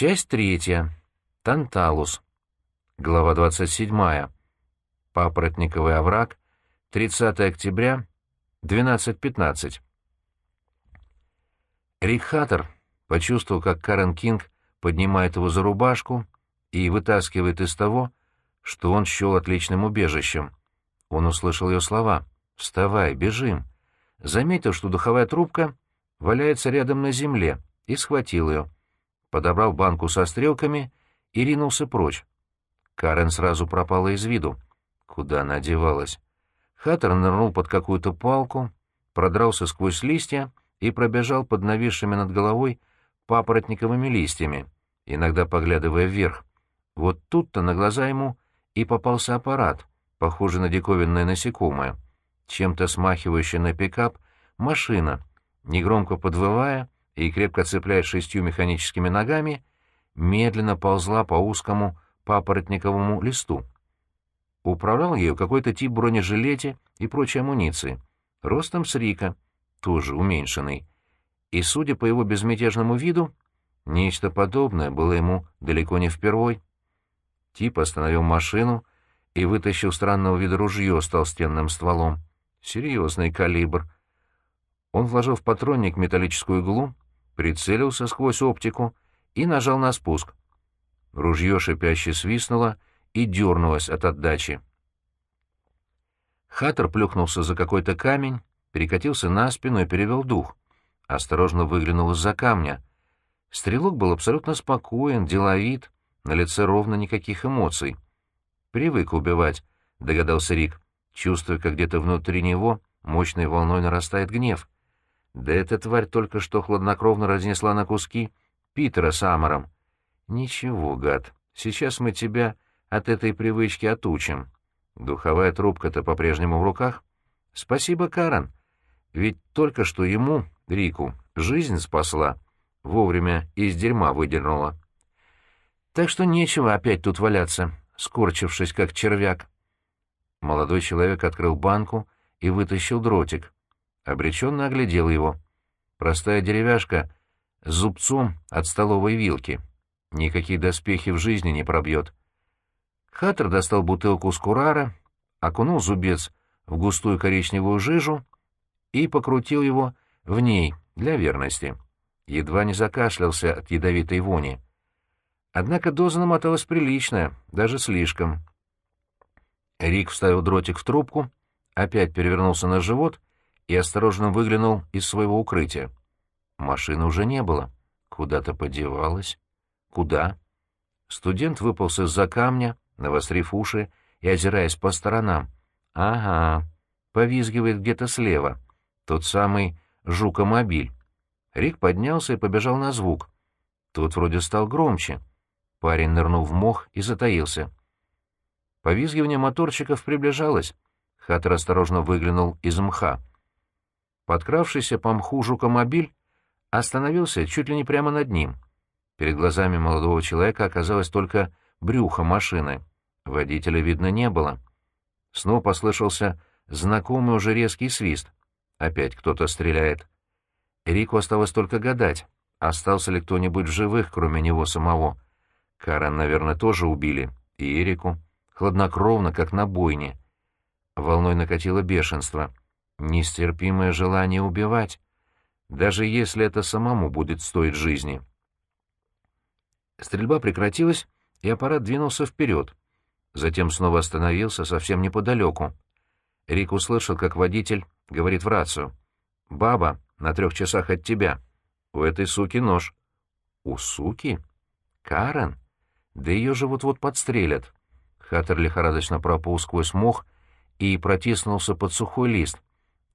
Часть третья. Танталус. Глава 27. Папоротниковый овраг. 30 октября. 12.15. Рик Хаттер почувствовал, как Карен Кинг поднимает его за рубашку и вытаскивает из того, что он счел отличным убежищем. Он услышал ее слова «Вставай, бежим!» Заметил, что духовая трубка валяется рядом на земле, и схватил ее. Подобрал банку со стрелками и ринулся прочь. Карен сразу пропала из виду. Куда она девалась? Хаттер нырнул под какую-то палку, продрался сквозь листья и пробежал под нависшими над головой папоротниковыми листьями, иногда поглядывая вверх. Вот тут-то на глаза ему и попался аппарат, похожий на диковинное насекомое, чем-то смахивающий на пикап, машина, негромко подвывая и крепко цепляясь шестью механическими ногами, медленно ползла по узкому папоротниковому листу. Управлял ею какой-то тип бронежилете и прочей амуниции, ростом с Рика, тоже уменьшенный. И, судя по его безмятежному виду, нечто подобное было ему далеко не впервой. Тип остановил машину и вытащил странного вида ружье с толстенным стволом. Серьезный калибр. Он вложил в патронник металлическую иглу, прицелился сквозь оптику и нажал на спуск. Ружье шипяще свистнуло и дернулось от отдачи. Хаттер плюхнулся за какой-то камень, перекатился на спину и перевел дух. Осторожно выглянул из-за камня. Стрелок был абсолютно спокоен, деловит, на лице ровно никаких эмоций. «Привык убивать», — догадался Рик, чувствуя, как где-то внутри него мощной волной нарастает гнев. «Да эта тварь только что хладнокровно разнесла на куски Питера с Амором. Ничего, гад, сейчас мы тебя от этой привычки отучим. Духовая трубка-то по-прежнему в руках. Спасибо, Карен. Ведь только что ему, Рику, жизнь спасла, вовремя из дерьма выдернула. Так что нечего опять тут валяться, скорчившись, как червяк. Молодой человек открыл банку и вытащил дротик. Обреченно оглядел его. Простая деревяшка с зубцом от столовой вилки. Никакие доспехи в жизни не пробьет. Хаттер достал бутылку с курара, окунул зубец в густую коричневую жижу и покрутил его в ней для верности. Едва не закашлялся от ядовитой вони. Однако доза намоталась приличная, даже слишком. Рик вставил дротик в трубку, опять перевернулся на живот и осторожно выглянул из своего укрытия. Машины уже не было. Куда-то подевалась. Куда? Студент выполз из-за камня, навострив уши и озираясь по сторонам. Ага, повизгивает где-то слева. Тот самый жукомобиль. Рик поднялся и побежал на звук. Тот вроде стал громче. Парень нырнул в мох и затаился. Повизгивание моторчиков приближалось. Хаттер осторожно выглянул из мха. Подкравшийся по мху жукомобиль остановился чуть ли не прямо над ним. Перед глазами молодого человека оказалось только брюхо машины. Водителя видно не было. Снова послышался знакомый уже резкий свист. Опять кто-то стреляет. Рику осталось только гадать, остался ли кто-нибудь в живых, кроме него самого. Карен, наверное, тоже убили. И Эрику. Хладнокровно, как на бойне. Волной накатило бешенство. Нестерпимое желание убивать. Даже если это самому будет стоить жизни. Стрельба прекратилась, и аппарат двинулся вперед. Затем снова остановился совсем неподалеку. Рик услышал, как водитель говорит в рацию. «Баба, на трех часах от тебя. У этой суки нож». «У суки? Карен? Да ее же вот-вот подстрелят». Хаттер лихорадочно прополз сквозь мох и протиснулся под сухой лист.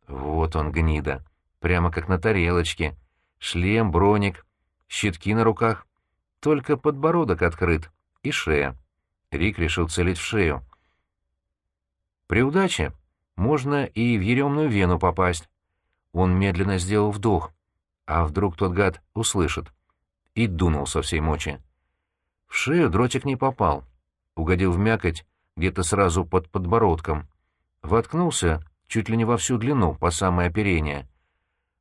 Вот он, гнида, прямо как на тарелочке. Шлем, броник, щитки на руках. Только подбородок открыт и шея. Рик решил целить в шею. При удаче можно и в еремную вену попасть. Он медленно сделал вдох. А вдруг тот гад услышит? И дунул со всей мочи. В шею дротик не попал. Угодил в мякоть где-то сразу под подбородком. Воткнулся чуть ли не во всю длину, по самое оперение.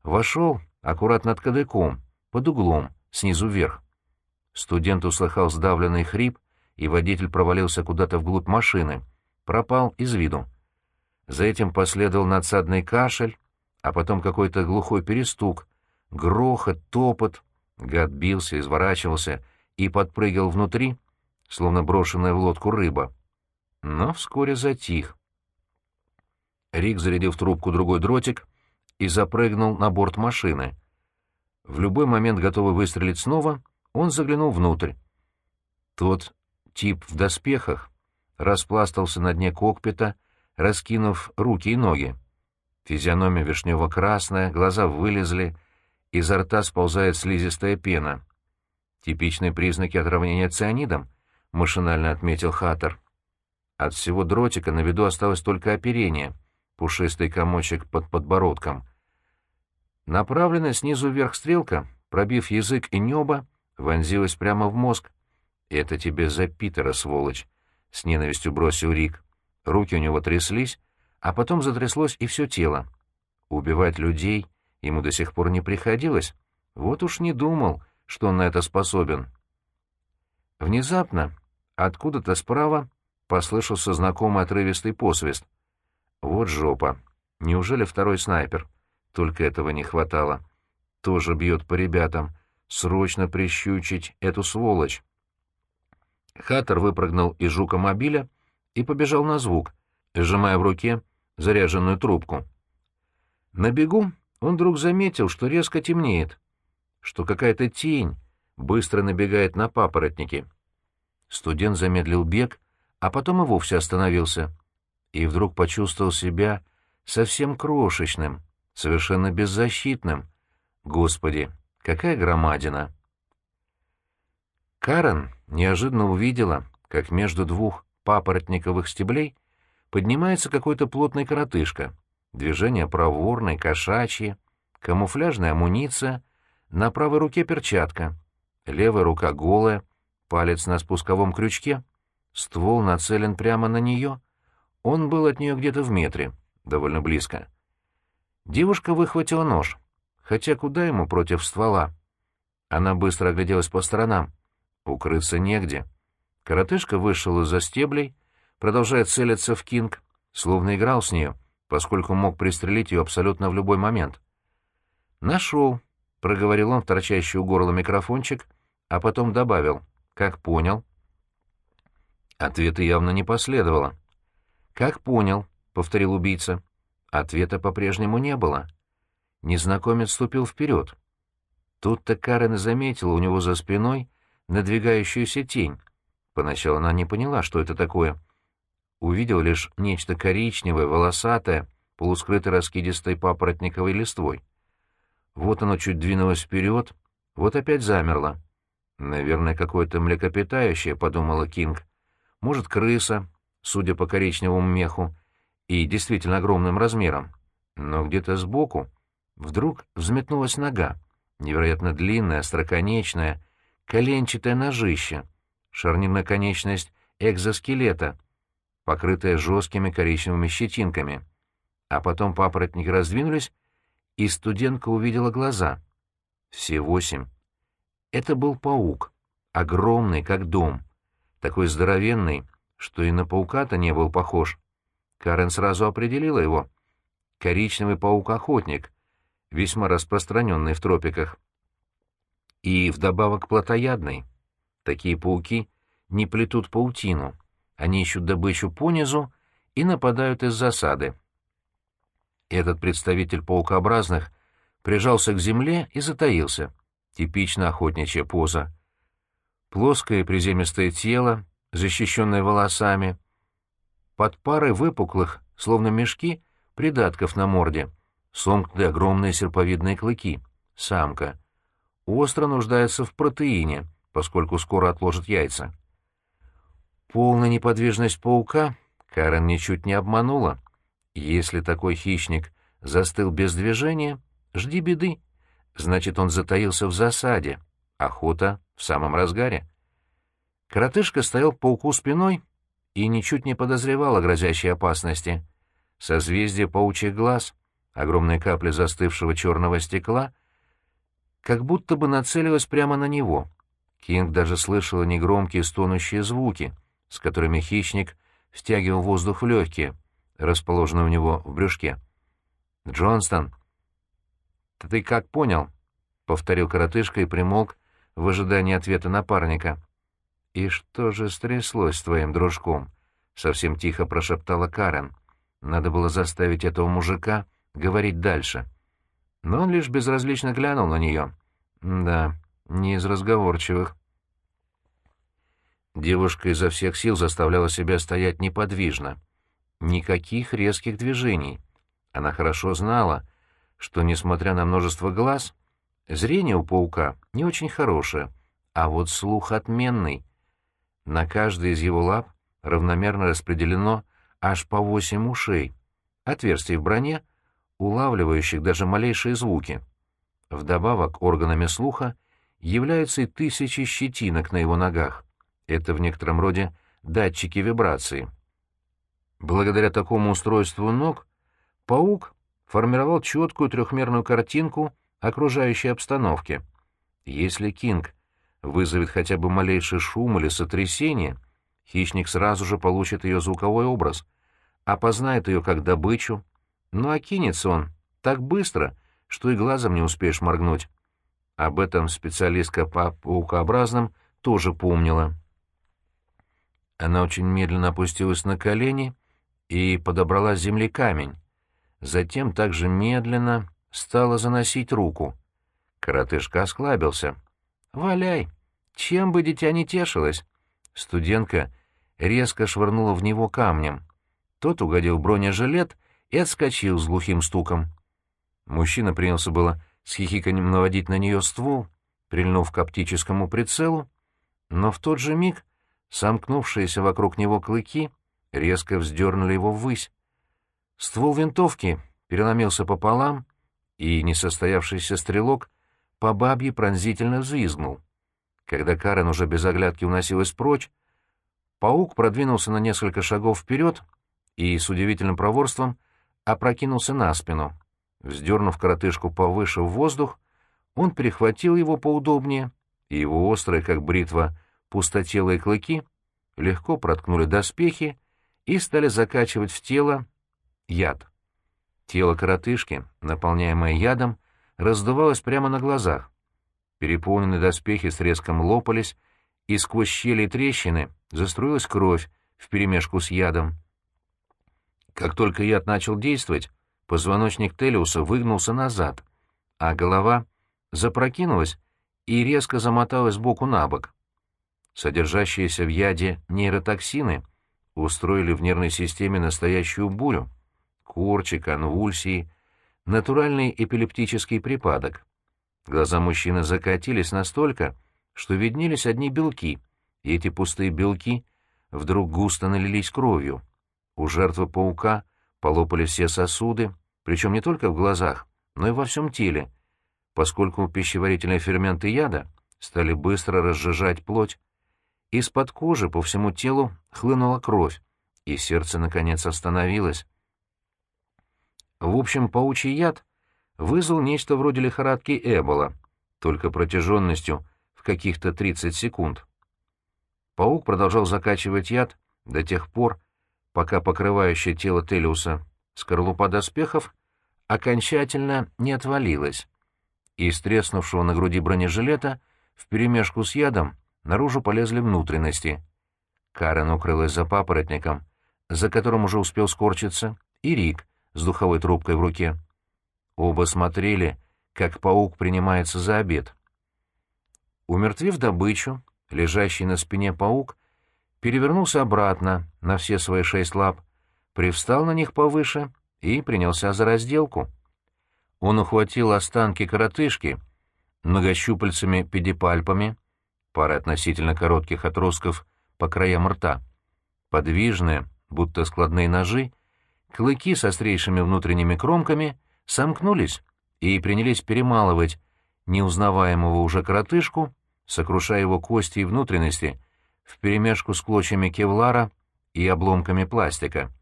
Вошел аккуратно над кадыком, под углом, снизу вверх. Студент услыхал сдавленный хрип, и водитель провалился куда-то вглубь машины, пропал из виду. За этим последовал надсадный кашель, а потом какой-то глухой перестук, грохот, топот. Гад бился, изворачивался и подпрыгивал внутри, словно брошенная в лодку рыба. Но вскоре затих. Рик зарядил в трубку другой дротик и запрыгнул на борт машины. В любой момент готовый выстрелить снова, он заглянул внутрь. Тот тип в доспехах распластался на дне кокпита, раскинув руки и ноги. Физиономия вишнево-красная, глаза вылезли, изо рта сползает слизистая пена. Типичные признаки отравления цианидом, машинально отметил Хаттер. От всего дротика на виду осталось только оперение, пушистый комочек под подбородком. Направленная снизу вверх стрелка, пробив язык и небо, вонзилась прямо в мозг. «Это тебе за Питера, сволочь!» — с ненавистью бросил Рик. Руки у него тряслись, а потом затряслось и все тело. Убивать людей ему до сих пор не приходилось. Вот уж не думал, что он на это способен. Внезапно, откуда-то справа, послышался знакомый отрывистый посвист. Вот жопа. Неужели второй снайпер? Только этого не хватало. Тоже бьет по ребятам. Срочно прищучить эту сволочь. Хаттер выпрыгнул из жука мобиля и побежал на звук, сжимая в руке заряженную трубку. На бегу он вдруг заметил, что резко темнеет, что какая-то тень быстро набегает на папоротники. Студент замедлил бег, а потом и вовсе остановился, и вдруг почувствовал себя совсем крошечным, совершенно беззащитным. Господи, какая громадина! Карен неожиданно увидела, как между двух папоротниковых стеблей поднимается какой-то плотный коротышка. Движение проворное, кошачье, камуфляжная амуниция, на правой руке перчатка, левая рука голая, палец на спусковом крючке, ствол нацелен прямо на нее. Он был от нее где-то в метре, довольно близко. Девушка выхватила нож, хотя куда ему против ствола? Она быстро огляделась по сторонам. Укрыться негде. Коротышка вышел из-за стеблей, продолжая целиться в Кинг, словно играл с нее, поскольку мог пристрелить ее абсолютно в любой момент. «Нашел», — проговорил он в торчащий у горла микрофончик, а потом добавил, «как понял». Ответа явно не последовало. «Как понял», — повторил убийца. Ответа по-прежнему не было. Незнакомец ступил вперед. Тут-то Карен заметила у него за спиной надвигающуюся тень. Поначалу она не поняла, что это такое. Увидела лишь нечто коричневое, волосатое, полускрытое раскидистой папоротниковой листвой. Вот оно чуть двинулось вперед, вот опять замерло. «Наверное, какое-то млекопитающее», — подумала Кинг. «Может, крыса, судя по коричневому меху, и действительно огромным размером. Но где-то сбоку вдруг взметнулась нога, невероятно длинная, остроконечная, коленчатое ножище, шарнирная конечность экзоскелета, покрытая жесткими коричневыми щетинками. А потом папоротники раздвинулись, и студентка увидела глаза. Все восемь. Это был паук, огромный, как дом, такой здоровенный, что и на паука-то не был похож. Карен сразу определила его. Коричневый паук-охотник, весьма распространенный в тропиках и вдобавок плотоядный. Такие пауки не плетут паутину, они ищут добычу понизу и нападают из засады. Этот представитель паукообразных прижался к земле и затаился. Типично охотничья поза. Плоское приземистое тело, защищенное волосами, под парой выпуклых, словно мешки, придатков на морде, сомкнуты огромные серповидные клыки. Самка — остро нуждается в протеине, поскольку скоро отложит яйца. Полная неподвижность паука Карен ничуть не обманула. Если такой хищник застыл без движения, жди беды. Значит, он затаился в засаде. Охота в самом разгаре. Коротышка стоял пауку спиной и ничуть не подозревал о грозящей опасности. Созвездие паучьих глаз, огромные капли застывшего черного стекла — как будто бы нацелилась прямо на него. Кинг даже слышала негромкие стонущие звуки, с которыми хищник втягивал воздух в легкие, расположенные у него в брюшке. «Джонстон!» «Ты как понял?» — повторил коротышка и примолк в ожидании ответа напарника. «И что же стряслось с твоим дружком?» — совсем тихо прошептала Карен. Надо было заставить этого мужика говорить дальше. Но он лишь безразлично глянул на нее. Да, не из разговорчивых. Девушка изо всех сил заставляла себя стоять неподвижно. Никаких резких движений. Она хорошо знала, что, несмотря на множество глаз, зрение у паука не очень хорошее, а вот слух отменный. На каждой из его лап равномерно распределено аж по восемь ушей, отверстий в броне, улавливающих даже малейшие звуки. Вдобавок органами слуха являются и тысячи щетинок на его ногах. Это в некотором роде датчики вибрации. Благодаря такому устройству ног паук формировал четкую трехмерную картинку окружающей обстановки. Если Кинг вызовет хотя бы малейший шум или сотрясение, хищник сразу же получит ее звуковой образ, опознает ее как добычу, но окинется он так быстро, что и глазом не успеешь моргнуть. Об этом специалистка по паукообразным тоже помнила. Она очень медленно опустилась на колени и подобрала с земли камень. Затем также медленно стала заносить руку. Коротышка осклабился. «Валяй! Чем бы дитя не тешилось!» Студентка резко швырнула в него камнем. Тот угодил бронежилет и отскочил с глухим стуком. Мужчина принялся было с хихиканьем наводить на нее ствол, прильнув к оптическому прицелу, но в тот же миг сомкнувшиеся вокруг него клыки резко вздернули его ввысь. Ствол винтовки переломился пополам, и несостоявшийся стрелок по бабье пронзительно взвизгнул. Когда Карен уже без оглядки уносилась прочь, паук продвинулся на несколько шагов вперед и с удивительным проворством опрокинулся на спину. Вздернув коротышку повыше в воздух, он перехватил его поудобнее, и его острые, как бритва, пустотелые клыки легко проткнули доспехи и стали закачивать в тело яд. Тело коротышки, наполняемое ядом, раздувалось прямо на глазах. Переполненные доспехи с резком лопались, и сквозь щели и трещины заструилась кровь вперемешку с ядом. Как только яд начал действовать, позвоночник Телиуса выгнулся назад, а голова запрокинулась и резко замоталась сбоку на бок. Содержащиеся в яде нейротоксины устроили в нервной системе настоящую бурю. Корчи, конвульсии, натуральный эпилептический припадок. Глаза мужчины закатились настолько, что виднелись одни белки, и эти пустые белки вдруг густо налились кровью. У жертвы паука полопали все сосуды, причем не только в глазах, но и во всем теле, поскольку пищеварительные ферменты яда стали быстро разжижать плоть. Из-под кожи по всему телу хлынула кровь, и сердце, наконец, остановилось. В общем, паучий яд вызвал нечто вроде лихорадки Эбола, только протяженностью в каких-то 30 секунд. Паук продолжал закачивать яд до тех пор, пока покрывающее тело Телиуса скорлупа доспехов окончательно не отвалилась. Из треснувшего на груди бронежилета вперемешку с ядом наружу полезли внутренности. Карен укрылась за папоротником, за которым уже успел скорчиться, и Рик с духовой трубкой в руке. Оба смотрели, как паук принимается за обед. Умертвив добычу, лежащий на спине паук перевернулся обратно на все свои шесть лап, привстал на них повыше и принялся за разделку. Он ухватил останки коротышки многощупальцами педипальпами, парой относительно коротких отростков по краям рта. Подвижные, будто складные ножи, клыки с острейшими внутренними кромками сомкнулись и принялись перемалывать неузнаваемого уже коротышку, сокрушая его кости и внутренности — вперемешку с клочьями кевлара и обломками пластика.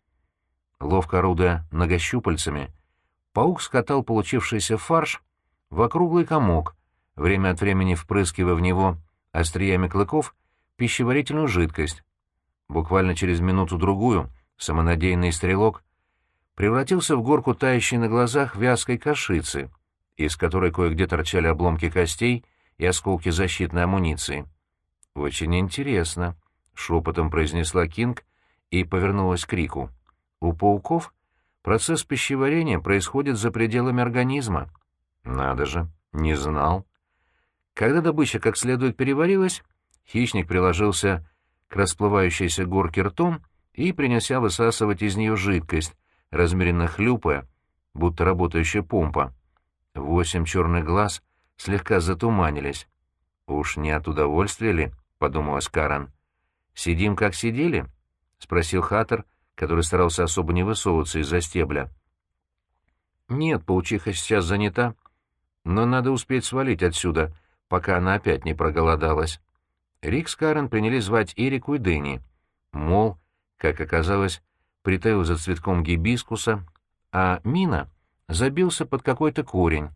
Ловко орудуя многощупальцами, паук скатал получившийся фарш в округлый комок, время от времени впрыскивая в него остриями клыков пищеварительную жидкость. Буквально через минуту-другую самонадеянный стрелок превратился в горку тающей на глазах вязкой кашицы, из которой кое-где торчали обломки костей и осколки защитной амуниции. «Очень интересно», — шепотом произнесла Кинг и повернулась к Рику. «У пауков процесс пищеварения происходит за пределами организма». «Надо же, не знал». Когда добыча как следует переварилась, хищник приложился к расплывающейся горке ртом и принялся высасывать из нее жидкость, размеренно хлюпая, будто работающая помпа. Восемь черных глаз слегка затуманились. «Уж не от удовольствия ли?» — подумала Скаран. «Сидим, как сидели?» — спросил Хаттер, который старался особо не высовываться из-за стебля. «Нет, паучиха сейчас занята. Но надо успеть свалить отсюда, пока она опять не проголодалась». Рик с Карен принялись звать Эрику и Дэнни. Мол, как оказалось, притаил за цветком гибискуса, а Мина забился под какой-то корень.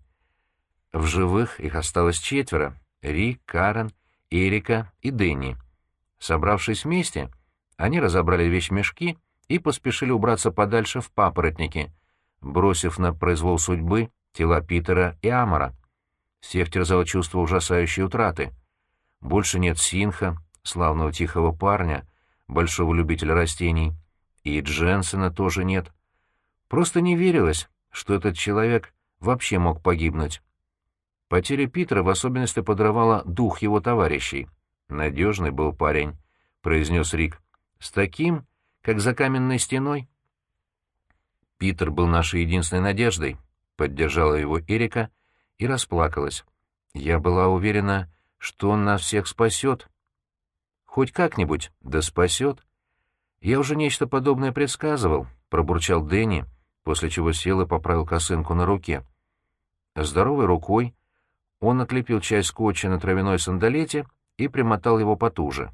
В живых их осталось четверо — Рик, Карен, Эрика и Дэнни. Собравшись вместе, они разобрали вещмешки и поспешили убраться подальше в папоротники, бросив на произвол судьбы тела Питера и Амара. Всех терзало чувство ужасающей утраты. Больше нет Синха, славного тихого парня, большого любителя растений, и Дженсена тоже нет. Просто не верилось, что этот человек вообще мог погибнуть. Потеря Питера в особенности подрывала дух его товарищей. «Надежный был парень», — произнес Рик. «С таким, как за каменной стеной». «Питер был нашей единственной надеждой», — поддержала его Эрика и расплакалась. «Я была уверена, что он нас всех спасет». «Хоть как-нибудь, да спасет». «Я уже нечто подобное предсказывал», — пробурчал Дэнни, после чего сел и поправил косынку на руке. Здоровой рукой он отлепил часть скотча на травяной сандалете и примотал его потуже.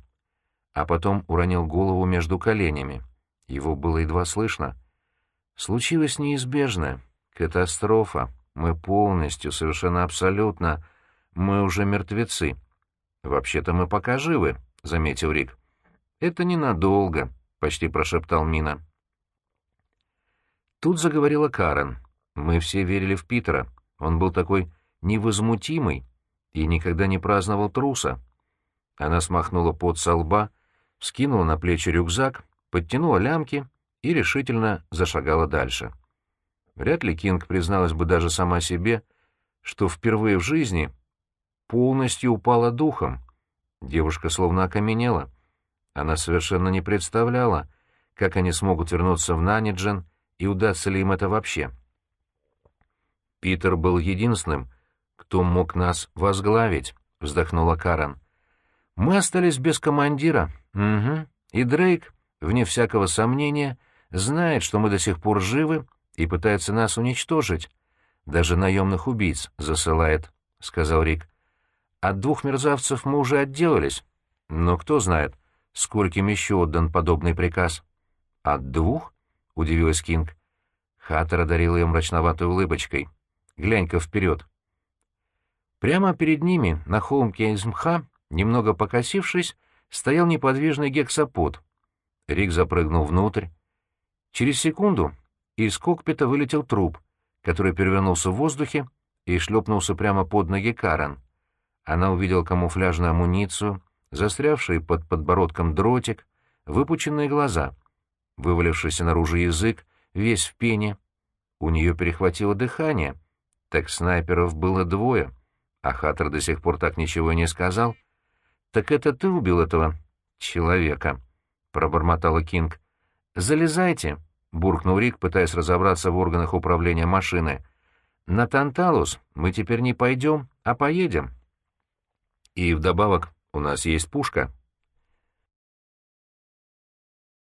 А потом уронил голову между коленями. Его было едва слышно. Случилось неизбежное. Катастрофа. Мы полностью, совершенно абсолютно. Мы уже мертвецы. Вообще-то мы пока живы, — заметил Рик. Это ненадолго, — почти прошептал Мина. Тут заговорила Карен. Мы все верили в Питера. Он был такой невозмутимый и никогда не праздновал труса. Она смахнула пот со лба, скинула на плечи рюкзак, подтянула лямки и решительно зашагала дальше. Вряд ли Кинг призналась бы даже сама себе, что впервые в жизни полностью упала духом. Девушка словно окаменела. Она совершенно не представляла, как они смогут вернуться в Наниджен и удастся ли им это вообще. Питер был единственным, кто мог нас возглавить, — вздохнула Карен. Мы остались без командира. Угу. И Дрейк, вне всякого сомнения, знает, что мы до сих пор живы и пытается нас уничтожить. Даже наемных убийц засылает, — сказал Рик. От двух мерзавцев мы уже отделались. Но кто знает, скольким еще отдан подобный приказ. От двух? — удивилась Кинг. Хаттер одарил ее мрачноватой улыбочкой. Глянь-ка вперед. Прямо перед ними, на холмке из мха, немного покосившись, стоял неподвижный гексапод. Рик запрыгнул внутрь. Через секунду из кокпита вылетел труп, который перевернулся в воздухе и шлепнулся прямо под ноги Карен. Она увидела камуфляжную амуницию, застрявший под подбородком дротик, выпученные глаза, вывалившийся наружу язык, весь в пене. У нее перехватило дыхание. Так снайперов было двое, а Хаттер до сих пор так ничего и не сказал. «Так это ты убил этого человека?» — пробормотала Кинг. «Залезайте!» — буркнул Рик, пытаясь разобраться в органах управления машины. «На Танталус мы теперь не пойдем, а поедем». «И вдобавок у нас есть пушка».